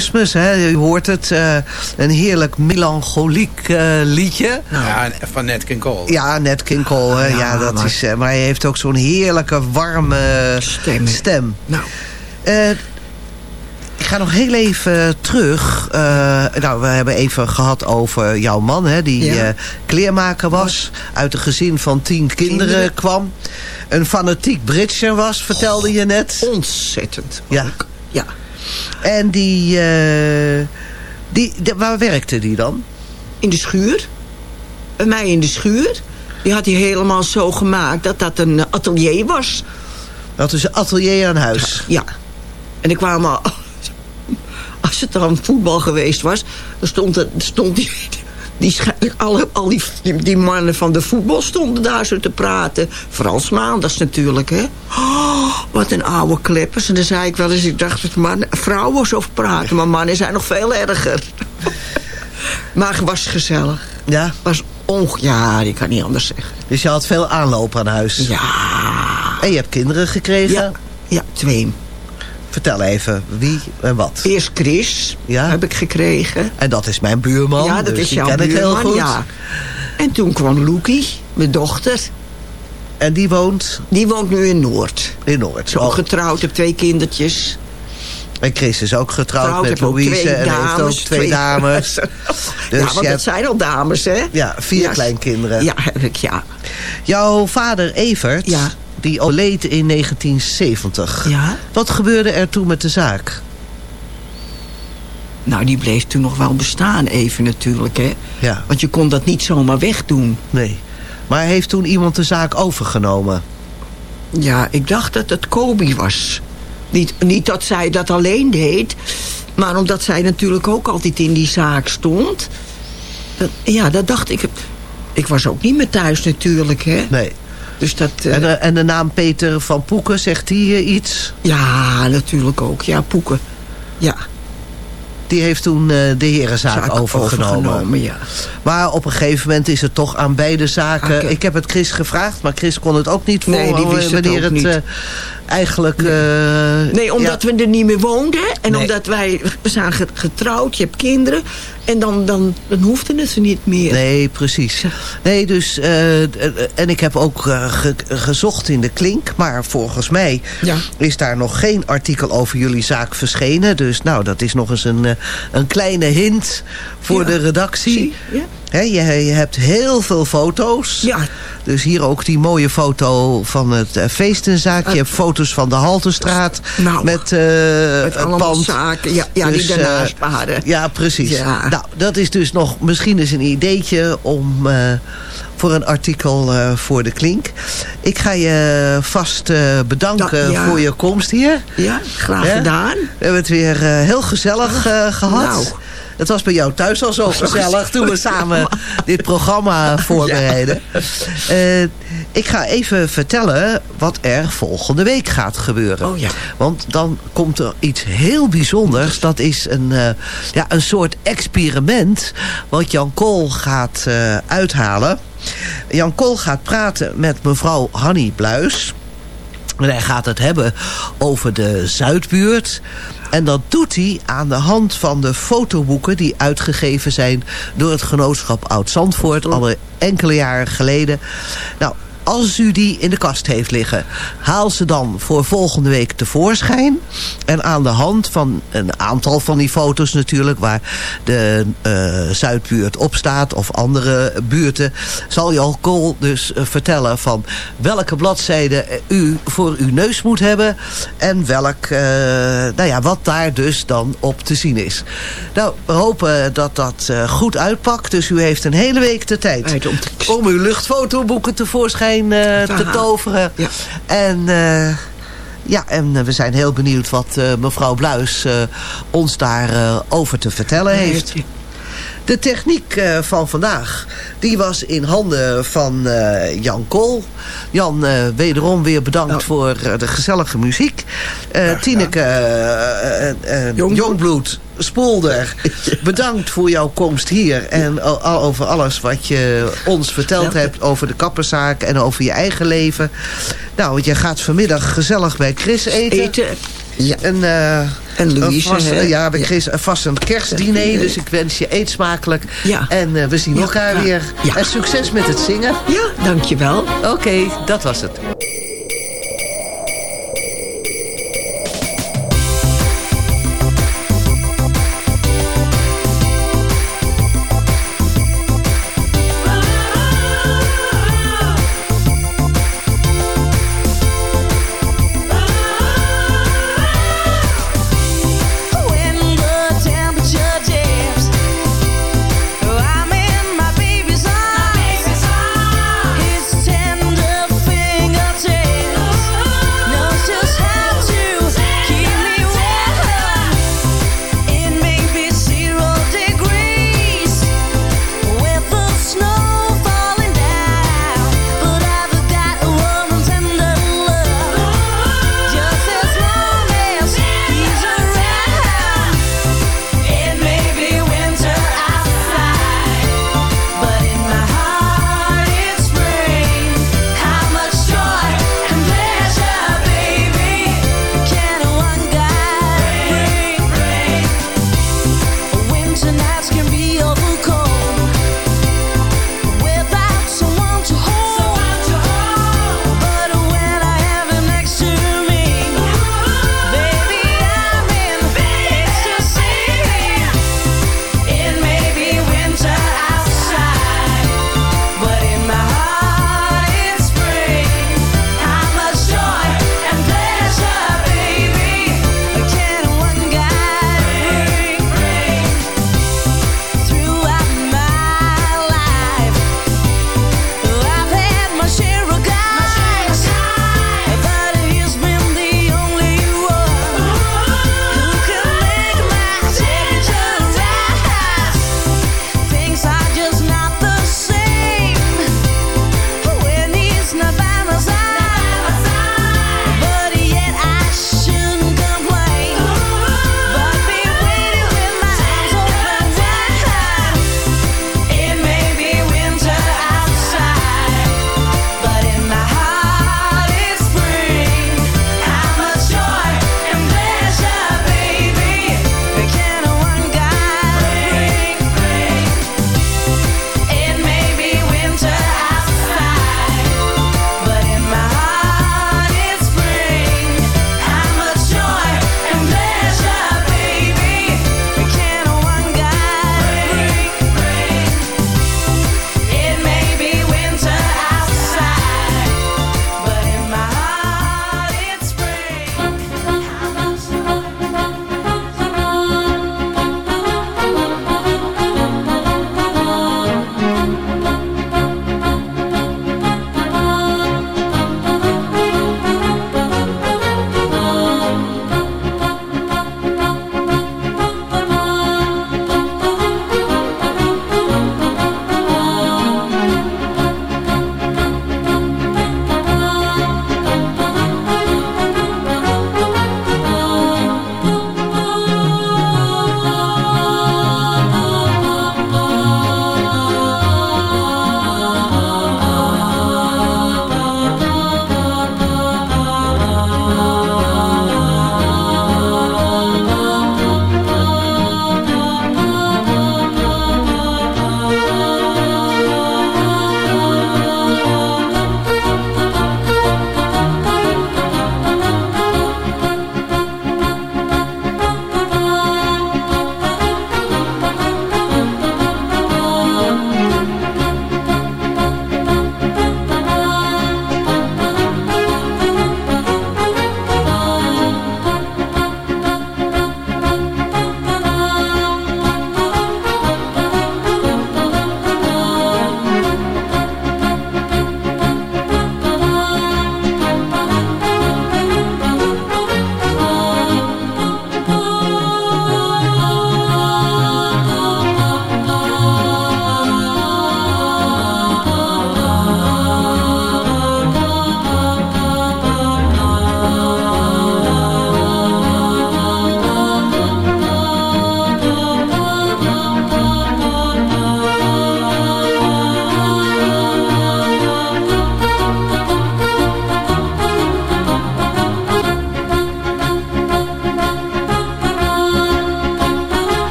Christmas, hè? u hoort het. eh, een heerlijk melancholiek eh, liedje. Ja, van Nat King Cole. Ja, Nat King Cole, hè? ja, dat maar- is, eh, maar hij heeft ook zo'n heerlijke, warme Stem, stem. Nou, Eh, ik ga nog heel even terug. Eh, nou, we hebben even gehad over jouw man, hè, die Ja. eh, kleermaker was. Uit een gezin van tien kinderen, Kinderen. kwam. Een fanatiek Britser was, vertelde je net. ontzettend. Ja. Ja. En die, eh, die, de- waar werkte die dan? In de schuur. Bij mij in de schuur. Die had hij helemaal zo gemaakt dat dat een atelier was. Dat is een atelier aan huis. Ja. En ik kwam al... Als het dan voetbal geweest was... dan stond, er, stond die... die alle, al die, die, die mannen van de voetbal stonden daar zo te praten. Frans Maanders natuurlijk, hè. Oh, wat een oude kleppers. En dan zei ik wel eens... ik dacht dat man, vrouwen zo praten... maar mannen zijn nog veel erger. maar het was gezellig. Ja, was Och, ja, ik kan niet anders zeggen. Dus je had veel aanloop aan huis. Ja. En je hebt kinderen gekregen. Ja, ja twee. Vertel even, wie en wat? Eerst Chris Ja. heb ik gekregen. En dat is mijn buurman. ja, dat dus is jouw ken ik heel buurman, goed. ja. En toen kwam Loekie, mijn dochter. En die woont Die woont nu in Noord. in Noord. Zo Oh, getrouwd, heb twee kindertjes. En Chris is ook getrouwd met ook Louise en heeft ook twee, twee- dames. ja, Dus want je dat hebt- zijn al dames, hè? Ja, vier Ja, kleinkinderen. Ja, heb ik, ja. Jouw vader Evert, Ja. die overleed in 1970. Ja. Wat gebeurde er toen met de zaak? Nou, die bleef toen nog wel bestaan even natuurlijk, hè. Ja, Want je kon dat niet zomaar wegdoen. nee. Maar heeft toen iemand de zaak overgenomen? Ja, ik dacht dat het Kobi was. Niet, niet dat zij dat alleen deed... maar omdat zij natuurlijk ook altijd in die zaak stond. Dat, ja, dat dacht ik. Ik was ook niet meer thuis natuurlijk, hè. Nee. Dus dat... eh, En, de, en de naam Peter van Poeken, zegt die eh, iets? ja, natuurlijk ook. Ja, Poeken. Ja, Die heeft toen eh, de herenzaak zaak overgenomen. ja. Maar op een gegeven moment is het toch aan beide zaken... Ik heb het Chris gevraagd, maar Chris kon het ook niet Nee, die wist het wanneer het niet. Eigenlijk... eh, Nee, omdat ja, we er niet meer woonden. En Nee. omdat wij... We zijn ge- getrouwd, je hebt kinderen. En dan, dan, dan hoefde het ze niet meer. Nee, precies. Nee, dus... eh, en ik heb ook eh, ge- gezocht in de klink. Maar volgens mij Ja. is daar nog geen artikel over jullie zaak verschenen. Dus nou, dat is nog eens een, een kleine hint voor Ja. de redactie. Zie, ja. Hè, je, je hebt heel veel foto's. Ja. Dus hier ook die mooie foto van het uh, feestenzaak. Je hebt foto's van de Haltestraat. Nou, met, eh, Met het pand. zaken ja, ja, Dus, die eh, daarnaast waren. Ja, precies. Ja. Nou, dat is dus nog misschien eens een ideetje om... eh, voor een artikel eh, voor de Klink. Ik ga je vast eh, bedanken Da- ja. voor je komst hier. Ja, graag gedaan. We hebben het weer eh, heel gezellig eh, gehad. Nou. Het was bij jou thuis al zo gezellig toen we samen dit programma voorbereiden. Eh, ik ga even vertellen wat er volgende week gaat gebeuren. Oh ja. Want dan komt er iets heel bijzonders. Dat is een, eh, ja, een soort experiment wat Jan Kool gaat eh, uithalen. Jan Kool gaat praten met mevrouw Hanny Bluis. En hij gaat het hebben over de Zuidbuurt. En dat doet hij aan de hand van de fotoboeken... die uitgegeven zijn door het genootschap Oud-Zandvoort... al enkele jaren geleden. Nou, als u die in de kast heeft liggen... haal ze dan voor volgende week tevoorschijn. En aan de hand van een aantal van die foto's natuurlijk... waar de eh, Zuidbuurt op staat of andere buurten... zal Jan dus eh, vertellen van welke bladzijde u voor uw neus moet hebben... en welk, eh, nou ja, wat daar dus dan op te zien is. Nou, we hopen dat dat eh, goed uitpakt. Dus u heeft een hele week de tijd om te- om uw luchtfotoboeken tevoorschijn eh, te toveren. Ja. En, eh, ja, en eh, we zijn heel benieuwd wat eh, mevrouw Bluis eh, ons daarover over te vertellen heeft. De techniek eh, van vandaag, die was in handen van eh, Jan Kool. Jan, eh, wederom weer bedankt Nou. voor de gezellige muziek. Tineke Jongbloed. Jongbloed, Spolder, bedankt voor jouw komst hier. En al, over alles wat je ons verteld hebt over de kapperszaak en over je eigen leven. Nou, want je gaat vanmiddag gezellig bij Chris eten. Eten. Ja. En, En Louise, een vast, ja, bij Ja. Vast een kerstdiner. Dus ik wens je eet smakelijk. Ja. En eh, we zien elkaar weer. Ja. En succes met het zingen. Ja, dankjewel. Oké, dat was het.